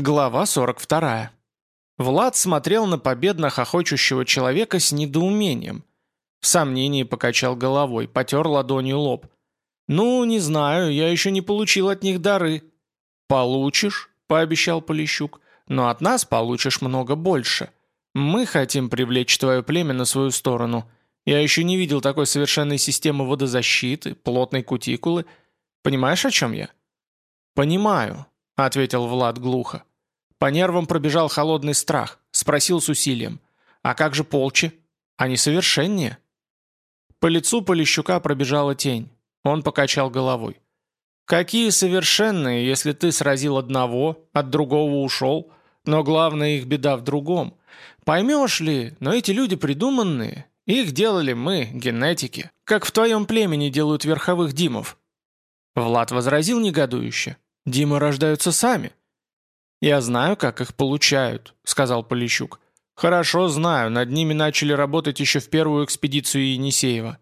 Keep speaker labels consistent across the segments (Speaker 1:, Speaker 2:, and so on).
Speaker 1: Глава 42. Влад смотрел на победно хохочущего человека с недоумением. В сомнении покачал головой, потер ладонью лоб. «Ну, не знаю, я еще не получил от них дары». «Получишь», — пообещал Полищук, «но от нас получишь много больше. Мы хотим привлечь твое племя на свою сторону. Я еще не видел такой совершенной системы водозащиты, плотной кутикулы. Понимаешь, о чем я?» «Понимаю», — ответил Влад глухо. По нервам пробежал холодный страх. Спросил с усилием. «А как же полчи? Они совершеннее?» По лицу Полищука пробежала тень. Он покачал головой. «Какие совершенные, если ты сразил одного, от другого ушел? Но главная их беда в другом. Поймешь ли, но эти люди придуманные. Их делали мы, генетики, как в твоем племени делают верховых димов». Влад возразил негодующе. «Димы рождаются сами. «Я знаю, как их получают», — сказал Полищук. «Хорошо знаю, над ними начали работать еще в первую экспедицию Енисеева.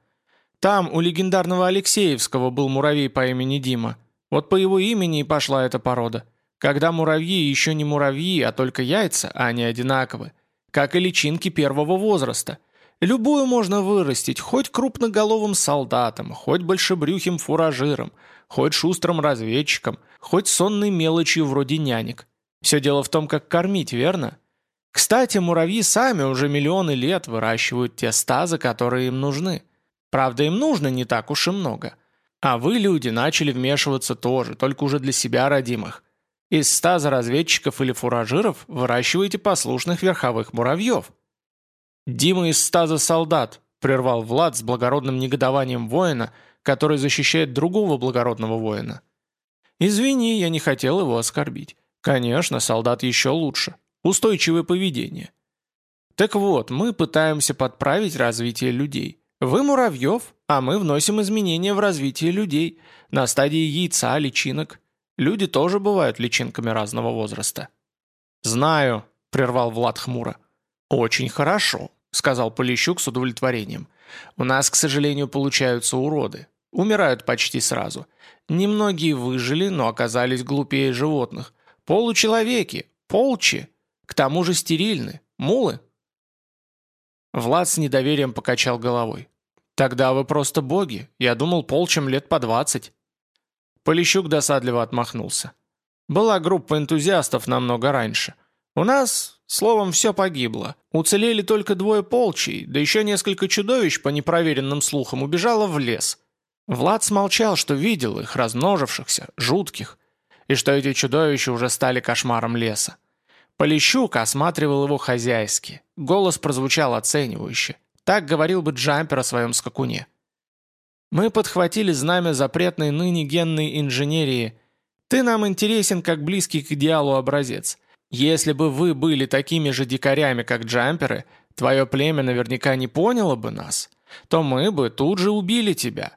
Speaker 1: Там у легендарного Алексеевского был муравей по имени Дима. Вот по его имени и пошла эта порода. Когда муравьи еще не муравьи, а только яйца, а они одинаковы. Как и личинки первого возраста. Любую можно вырастить, хоть крупноголовым солдатом, хоть большебрюхим фуражиром, хоть шустрым разведчиком, хоть сонной мелочью вроде нянек. Все дело в том, как кормить, верно? Кстати, муравьи сами уже миллионы лет выращивают те стазы, которые им нужны. Правда, им нужно не так уж и много. А вы, люди, начали вмешиваться тоже, только уже для себя родимых. Из стаза разведчиков или фуражиров выращиваете послушных верховых муравьев. «Дима из стаза солдат», — прервал Влад с благородным негодованием воина, который защищает другого благородного воина. «Извини, я не хотел его оскорбить. Конечно, солдат еще лучше. Устойчивое поведение. Так вот, мы пытаемся подправить развитие людей. Вы муравьев, а мы вносим изменения в развитие людей на стадии яйца, личинок. Люди тоже бывают личинками разного возраста. «Знаю», — прервал Влад хмуро. «Очень хорошо», — сказал Полищук с удовлетворением. «У нас, к сожалению, получаются уроды. Умирают почти сразу. Немногие выжили, но оказались глупее животных. Получеловеки, полчи, к тому же стерильны, мулы. Влад с недоверием покачал головой. «Тогда вы просто боги. Я думал, полчем лет по двадцать». Полищук досадливо отмахнулся. «Была группа энтузиастов намного раньше. У нас, словом, все погибло. Уцелели только двое полчей, да еще несколько чудовищ, по непроверенным слухам, убежало в лес. Влад смолчал, что видел их, размножившихся, жутких и что эти чудовища уже стали кошмаром леса. Полищук осматривал его хозяйски. Голос прозвучал оценивающе. Так говорил бы Джампер о своем скакуне. «Мы подхватили знамя запретной ныне генной инженерии. Ты нам интересен как близкий к идеалу образец. Если бы вы были такими же дикарями, как Джамперы, твое племя наверняка не поняло бы нас, то мы бы тут же убили тебя.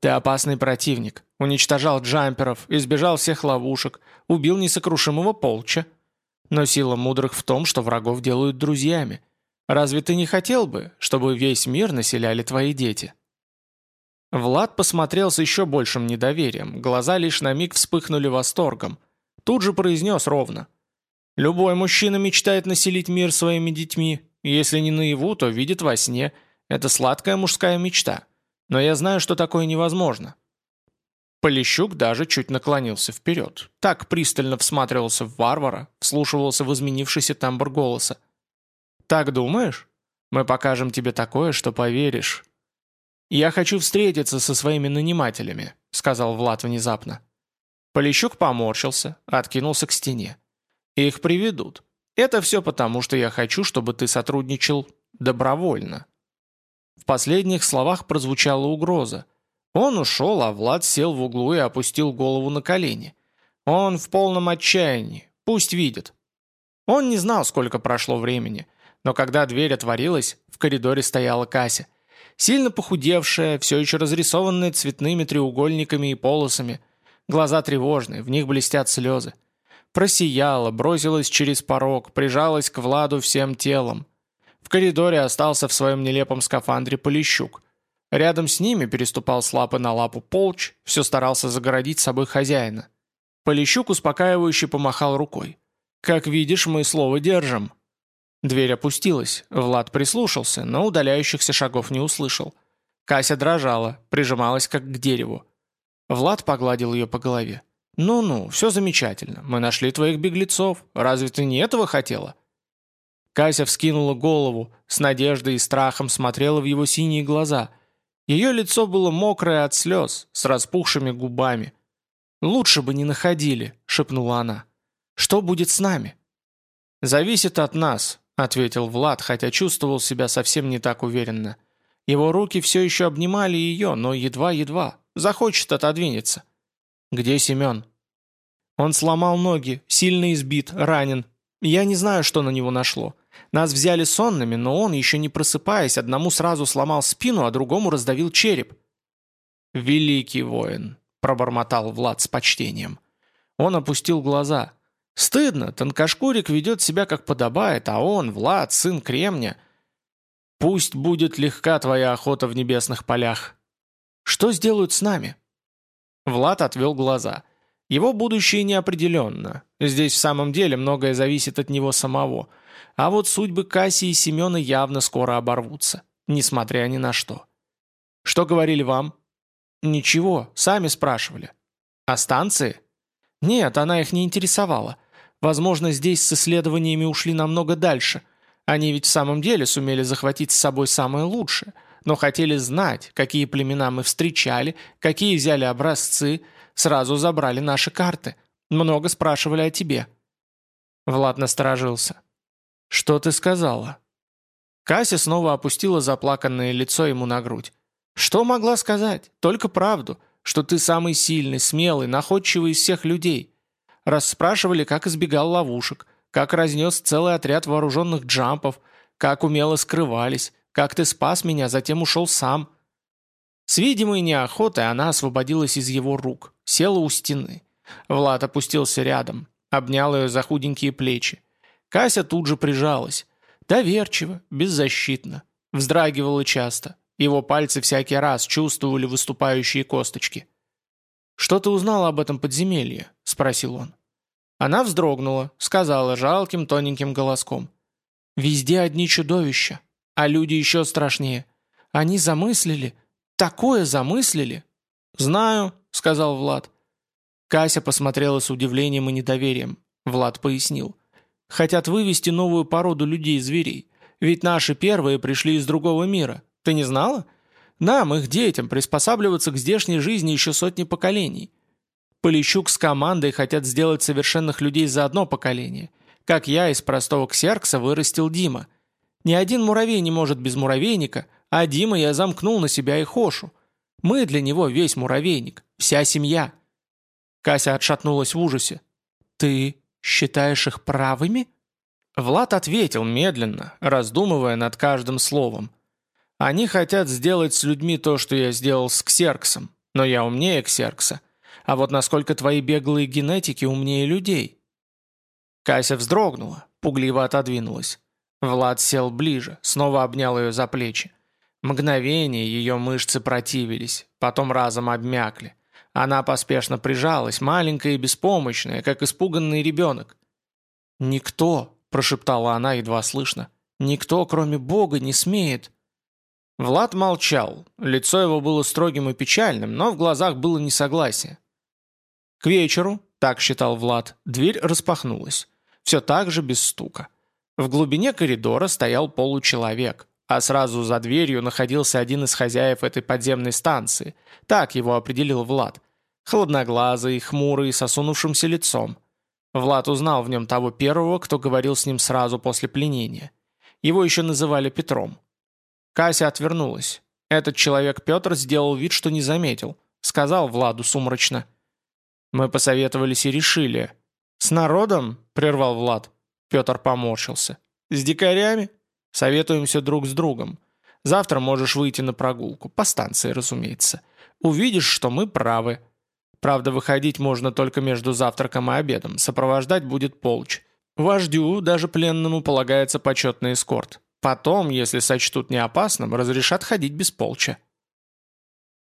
Speaker 1: Ты опасный противник. Уничтожал джамперов, избежал всех ловушек, убил несокрушимого полча. Но сила мудрых в том, что врагов делают друзьями. Разве ты не хотел бы, чтобы весь мир населяли твои дети?» Влад посмотрел с еще большим недоверием, глаза лишь на миг вспыхнули восторгом. Тут же произнес ровно. «Любой мужчина мечтает населить мир своими детьми. Если не наяву, то видит во сне. Это сладкая мужская мечта. Но я знаю, что такое невозможно. Полищук даже чуть наклонился вперед. Так пристально всматривался в варвара, вслушивался в изменившийся тембр голоса. «Так думаешь? Мы покажем тебе такое, что поверишь». «Я хочу встретиться со своими нанимателями», — сказал Влад внезапно. Полищук поморщился, откинулся к стене. «Их приведут. Это все потому, что я хочу, чтобы ты сотрудничал добровольно». В последних словах прозвучала угроза. Он ушел, а Влад сел в углу и опустил голову на колени. Он в полном отчаянии. Пусть видит. Он не знал, сколько прошло времени, но когда дверь отворилась, в коридоре стояла Кася. Сильно похудевшая, все еще разрисованная цветными треугольниками и полосами. Глаза тревожные, в них блестят слезы. Просияла, бросилась через порог, прижалась к Владу всем телом. В коридоре остался в своем нелепом скафандре Полищук. Рядом с ними переступал с лапы на лапу полч, все старался загородить собой хозяина. Полищук успокаивающе помахал рукой. Как видишь, мы слово держим». Дверь опустилась. Влад прислушался, но удаляющихся шагов не услышал. Кася дрожала, прижималась как к дереву. Влад погладил ее по голове. «Ну-ну, все замечательно. Мы нашли твоих беглецов. Разве ты не этого хотела?» Кася вскинула голову, с надеждой и страхом смотрела в его синие глаза. Ее лицо было мокрое от слез, с распухшими губами. «Лучше бы не находили», — шепнула она. «Что будет с нами?» «Зависит от нас», — ответил Влад, хотя чувствовал себя совсем не так уверенно. Его руки все еще обнимали ее, но едва-едва. Захочет отодвинется. «Где Семен?» «Он сломал ноги, сильно избит, ранен. Я не знаю, что на него нашло. Нас взяли сонными, но он, еще не просыпаясь, одному сразу сломал спину, а другому раздавил череп». «Великий воин», — пробормотал Влад с почтением. Он опустил глаза. «Стыдно, тонкошкурик ведет себя как подобает, а он, Влад, сын Кремня. Пусть будет легка твоя охота в небесных полях. Что сделают с нами?» Влад отвел глаза. Его будущее неопределенно. Здесь в самом деле многое зависит от него самого. А вот судьбы Касси и Семена явно скоро оборвутся, несмотря ни на что. «Что говорили вам?» «Ничего, сами спрашивали». «О станции?» «Нет, она их не интересовала. Возможно, здесь с исследованиями ушли намного дальше. Они ведь в самом деле сумели захватить с собой самое лучшее – но хотели знать, какие племена мы встречали, какие взяли образцы, сразу забрали наши карты. Много спрашивали о тебе». Влад насторожился. «Что ты сказала?» Кася снова опустила заплаканное лицо ему на грудь. «Что могла сказать? Только правду, что ты самый сильный, смелый, находчивый из всех людей. Расспрашивали, как избегал ловушек, как разнес целый отряд вооруженных джампов, как умело скрывались, как ты спас меня, затем ушел сам». С видимой неохотой она освободилась из его рук, села у стены. Влад опустился рядом, обнял ее за худенькие плечи. Кася тут же прижалась. Доверчиво, беззащитно. Вздрагивала часто. Его пальцы всякий раз чувствовали выступающие косточки. «Что ты узнала об этом подземелье?» – спросил он. Она вздрогнула, сказала жалким тоненьким голоском. «Везде одни чудовища. А люди еще страшнее. Они замыслили. Такое замыслили. «Знаю», — сказал Влад. Кася посмотрела с удивлением и недоверием. Влад пояснил. «Хотят вывести новую породу людей-зверей. Ведь наши первые пришли из другого мира. Ты не знала? Нам, их детям, приспосабливаться к здешней жизни еще сотни поколений. Полищук с командой хотят сделать совершенных людей за одно поколение. Как я из простого ксеркса вырастил Дима. Ни один муравей не может без муравейника, а Дима я замкнул на себя и Хошу. Мы для него весь муравейник, вся семья». Кася отшатнулась в ужасе. «Ты считаешь их правыми?» Влад ответил медленно, раздумывая над каждым словом. «Они хотят сделать с людьми то, что я сделал с Ксерксом, но я умнее Ксеркса. А вот насколько твои беглые генетики умнее людей?» Кася вздрогнула, пугливо отодвинулась. Влад сел ближе, снова обнял ее за плечи. Мгновение ее мышцы противились, потом разом обмякли. Она поспешно прижалась, маленькая и беспомощная, как испуганный ребенок. «Никто», — прошептала она едва слышно, — «никто, кроме Бога, не смеет». Влад молчал, лицо его было строгим и печальным, но в глазах было несогласие. К вечеру, так считал Влад, дверь распахнулась. Все так же без стука. В глубине коридора стоял получеловек, а сразу за дверью находился один из хозяев этой подземной станции. Так его определил Влад. Холодноглазый, хмурый, с осунувшимся лицом. Влад узнал в нем того первого, кто говорил с ним сразу после пленения. Его еще называли Петром. Кася отвернулась. Этот человек Петр сделал вид, что не заметил. Сказал Владу сумрачно. «Мы посоветовались и решили». «С народом?» — прервал Влад. Петр поморщился. «С дикарями? Советуемся друг с другом. Завтра можешь выйти на прогулку. По станции, разумеется. Увидишь, что мы правы. Правда, выходить можно только между завтраком и обедом. Сопровождать будет полч. Вождю, даже пленному, полагается почетный эскорт. Потом, если сочтут неопасным, разрешат ходить без полча».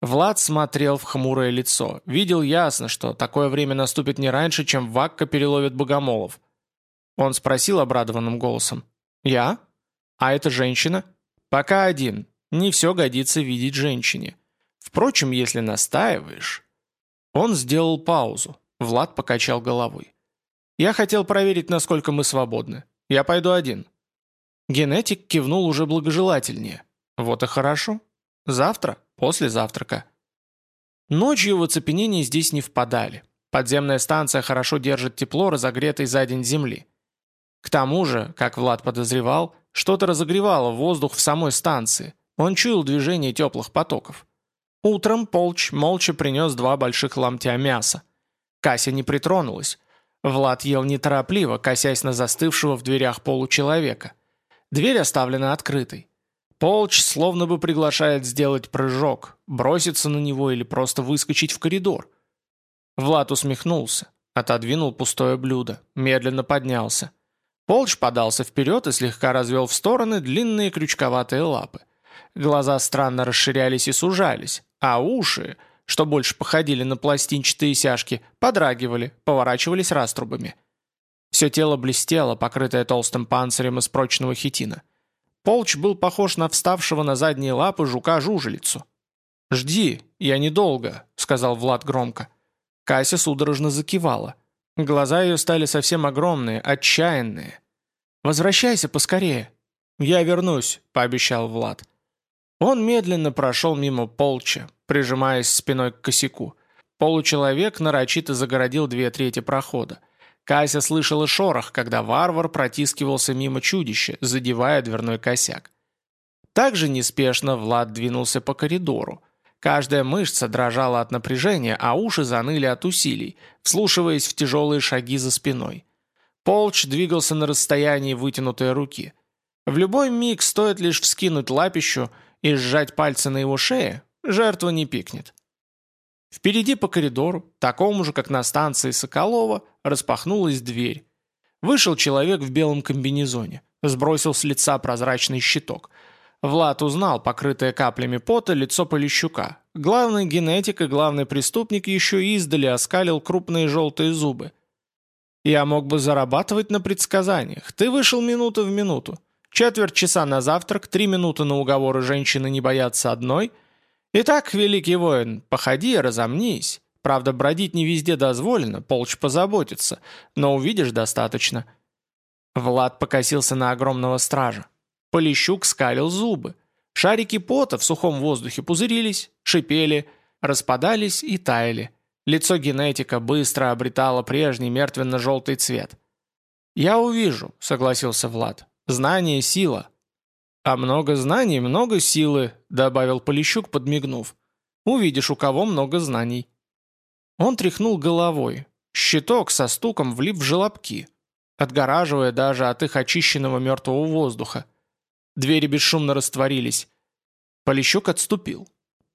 Speaker 1: Влад смотрел в хмурое лицо. Видел ясно, что такое время наступит не раньше, чем Вакка переловит богомолов. Он спросил обрадованным голосом. «Я? А это женщина?» «Пока один. Не все годится видеть женщине. Впрочем, если настаиваешь...» Он сделал паузу. Влад покачал головой. «Я хотел проверить, насколько мы свободны. Я пойду один». Генетик кивнул уже благожелательнее. «Вот и хорошо. Завтра, после завтрака». Ночью в оцепенение здесь не впадали. Подземная станция хорошо держит тепло, разогретой за день земли. К тому же, как Влад подозревал, что-то разогревало воздух в самой станции. Он чуял движение теплых потоков. Утром Полч молча принес два больших ломтя мяса. Кася не притронулась. Влад ел неторопливо, косясь на застывшего в дверях получеловека. Дверь оставлена открытой. Полч словно бы приглашает сделать прыжок, броситься на него или просто выскочить в коридор. Влад усмехнулся, отодвинул пустое блюдо, медленно поднялся. Полч подался вперед и слегка развел в стороны длинные крючковатые лапы. Глаза странно расширялись и сужались, а уши, что больше походили на пластинчатые сяжки, подрагивали, поворачивались раструбами. Все тело блестело, покрытое толстым панцирем из прочного хитина. Полч был похож на вставшего на задние лапы жука-жужелицу. «Жди, я недолго», — сказал Влад громко. Кася судорожно закивала. Глаза ее стали совсем огромные, отчаянные. «Возвращайся поскорее». «Я вернусь», — пообещал Влад. Он медленно прошел мимо Полча, прижимаясь спиной к косяку. Получеловек нарочито загородил две трети прохода. Кася слышала шорох, когда варвар протискивался мимо чудища, задевая дверной косяк. Также неспешно Влад двинулся по коридору. Каждая мышца дрожала от напряжения, а уши заныли от усилий, вслушиваясь в тяжелые шаги за спиной. Полч двигался на расстоянии вытянутой руки. В любой миг стоит лишь вскинуть лапищу и сжать пальцы на его шее, жертва не пикнет. Впереди по коридору, такому же, как на станции Соколова, распахнулась дверь. Вышел человек в белом комбинезоне, сбросил с лица прозрачный щиток – Влад узнал покрытое каплями пота лицо Полищука. Главный генетик и главный преступник еще издали оскалил крупные желтые зубы. «Я мог бы зарабатывать на предсказаниях. Ты вышел минуту в минуту. Четверть часа на завтрак, три минуты на уговоры женщины не боятся одной. Итак, великий воин, походи, разомнись. Правда, бродить не везде дозволено, полч позаботится, но увидишь достаточно». Влад покосился на огромного стража. Полищук скалил зубы. Шарики пота в сухом воздухе пузырились, шипели, распадались и таяли. Лицо генетика быстро обретало прежний мертвенно-желтый цвет. «Я увижу», — согласился Влад. «Знание — сила». «А много знаний — много силы», — добавил Полищук, подмигнув. «Увидишь, у кого много знаний». Он тряхнул головой. Щиток со стуком влип в желобки, отгораживая даже от их очищенного мертвого воздуха. Двери бесшумно растворились. Полищук отступил.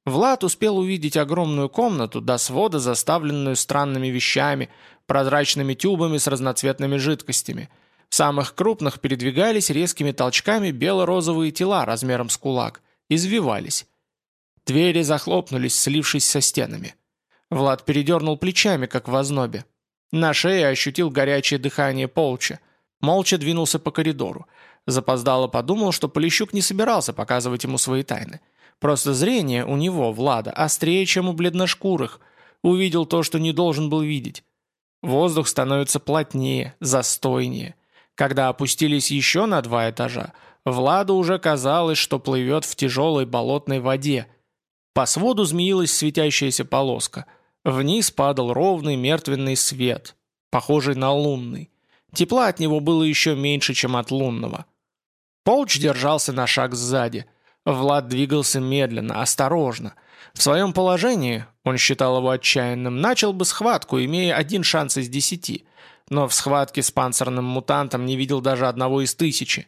Speaker 1: Влад успел увидеть огромную комнату до свода, заставленную странными вещами, прозрачными тюбами с разноцветными жидкостями. Самых крупных передвигались резкими толчками бело-розовые тела размером с кулак. Извивались. Двери захлопнулись, слившись со стенами. Влад передернул плечами, как в ознобе. На шее ощутил горячее дыхание полча. Молча двинулся по коридору. Запоздало подумал, что Полищук не собирался показывать ему свои тайны. Просто зрение у него, Влада, острее, чем у бледношкурых. Увидел то, что не должен был видеть. Воздух становится плотнее, застойнее. Когда опустились еще на два этажа, Владу уже казалось, что плывет в тяжелой болотной воде. По своду змеилась светящаяся полоска. Вниз падал ровный мертвенный свет, похожий на лунный. Тепла от него было еще меньше, чем от лунного. Полч держался на шаг сзади. Влад двигался медленно, осторожно. В своем положении, он считал его отчаянным, начал бы схватку, имея один шанс из десяти. Но в схватке с панцирным мутантом не видел даже одного из тысячи.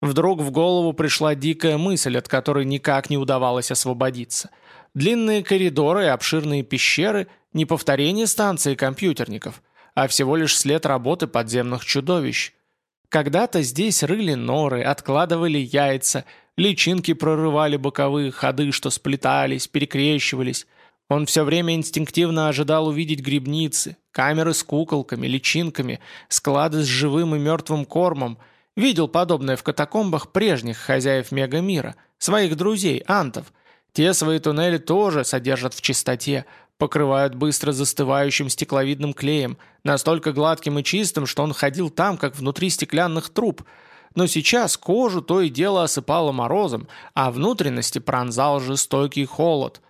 Speaker 1: Вдруг в голову пришла дикая мысль, от которой никак не удавалось освободиться. Длинные коридоры и обширные пещеры – не повторение станции компьютерников, а всего лишь след работы подземных чудовищ – когда-то здесь рыли норы, откладывали яйца, личинки прорывали боковые ходы, что сплетались, перекрещивались. Он все время инстинктивно ожидал увидеть грибницы, камеры с куколками, личинками, склады с живым и мертвым кормом, видел подобное в катакомбах прежних хозяев мегамира, своих друзей, антов. Те свои туннели тоже содержат в чистоте, покрывают быстро застывающим стекловидным клеем, настолько гладким и чистым, что он ходил там, как внутри стеклянных труб. Но сейчас кожу то и дело осыпало морозом, а внутренности пронзал жестокий холод.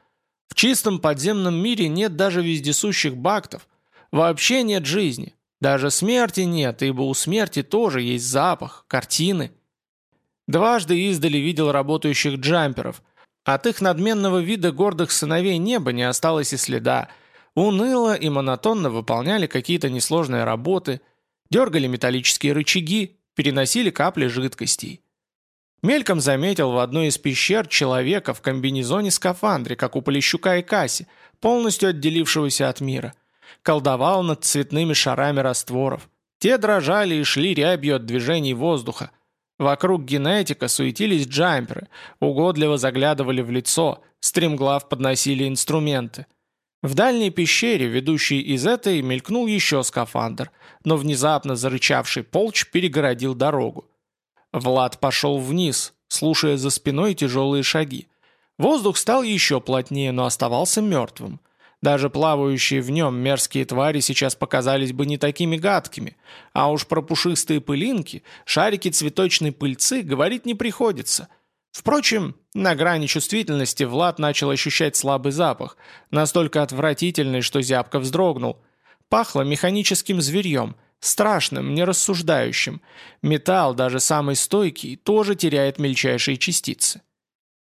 Speaker 1: В чистом подземном мире нет даже вездесущих бактов. Вообще нет жизни. Даже смерти нет, ибо у смерти тоже есть запах, картины. Дважды издали видел работающих джамперов – от их надменного вида гордых сыновей неба не осталось и следа. Уныло и монотонно выполняли какие-то несложные работы, дергали металлические рычаги, переносили капли жидкостей. Мельком заметил в одной из пещер человека в комбинезоне-скафандре, как у Полищука и Касси, полностью отделившегося от мира. Колдовал над цветными шарами растворов. Те дрожали и шли рябью от движений воздуха. Вокруг генетика суетились джамперы, угодливо заглядывали в лицо, стремглав подносили инструменты. В дальней пещере, ведущей из этой, мелькнул еще скафандр, но внезапно зарычавший полч перегородил дорогу. Влад пошел вниз, слушая за спиной тяжелые шаги. Воздух стал еще плотнее, но оставался мертвым. Даже плавающие в нем мерзкие твари сейчас показались бы не такими гадкими, а уж про пушистые пылинки, шарики цветочной пыльцы говорить не приходится. Впрочем, на грани чувствительности Влад начал ощущать слабый запах, настолько отвратительный, что зябко вздрогнул. Пахло механическим зверьем, страшным, нерассуждающим. Металл, даже самый стойкий, тоже теряет мельчайшие частицы.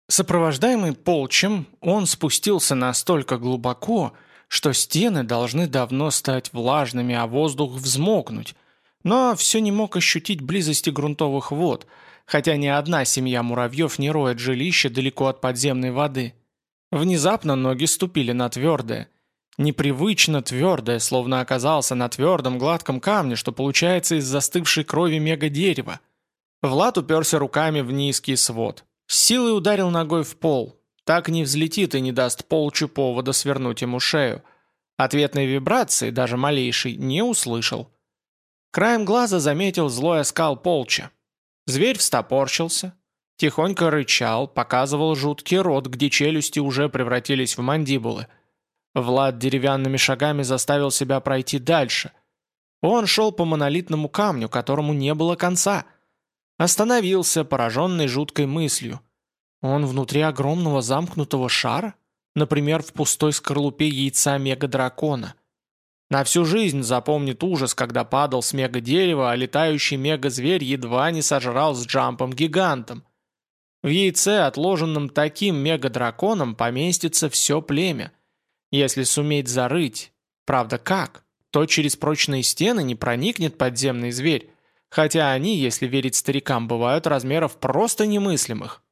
Speaker 1: Сопровождаемый полчем, он спустился настолько глубоко, что стены должны давно стать влажными, а воздух взмокнуть, но все не мог ощутить близости грунтовых вод, хотя ни одна семья муравьев не роет жилище далеко от подземной воды. Внезапно ноги ступили на твердое. Непривычно твердое, словно оказался на твердом гладком камне, что получается из застывшей крови мега-дерева. Влад уперся руками в низкий свод. С силой ударил ногой в пол. Так не взлетит и не даст полчу повода свернуть ему шею. Ответной вибрации, даже малейшей, не услышал. Краем глаза заметил злой оскал полча. Зверь встопорщился, тихонько рычал, показывал жуткий рот, где челюсти уже превратились в мандибулы. Влад деревянными шагами заставил себя пройти дальше. Он шел по монолитному камню, которому не было конца — Остановился, пораженный жуткой мыслью. Он внутри огромного замкнутого шара? Например, в пустой скорлупе яйца мега-дракона. На всю жизнь запомнит ужас, когда падал с мега-дерева, а летающий мега-зверь едва не сожрал с джампом-гигантом. В яйце, отложенном таким мега-драконом, поместится все племя. Если суметь зарыть, правда как, то через прочные стены не проникнет подземный зверь, Хотя они, если верить старикам, бывают размеров просто немыслимых.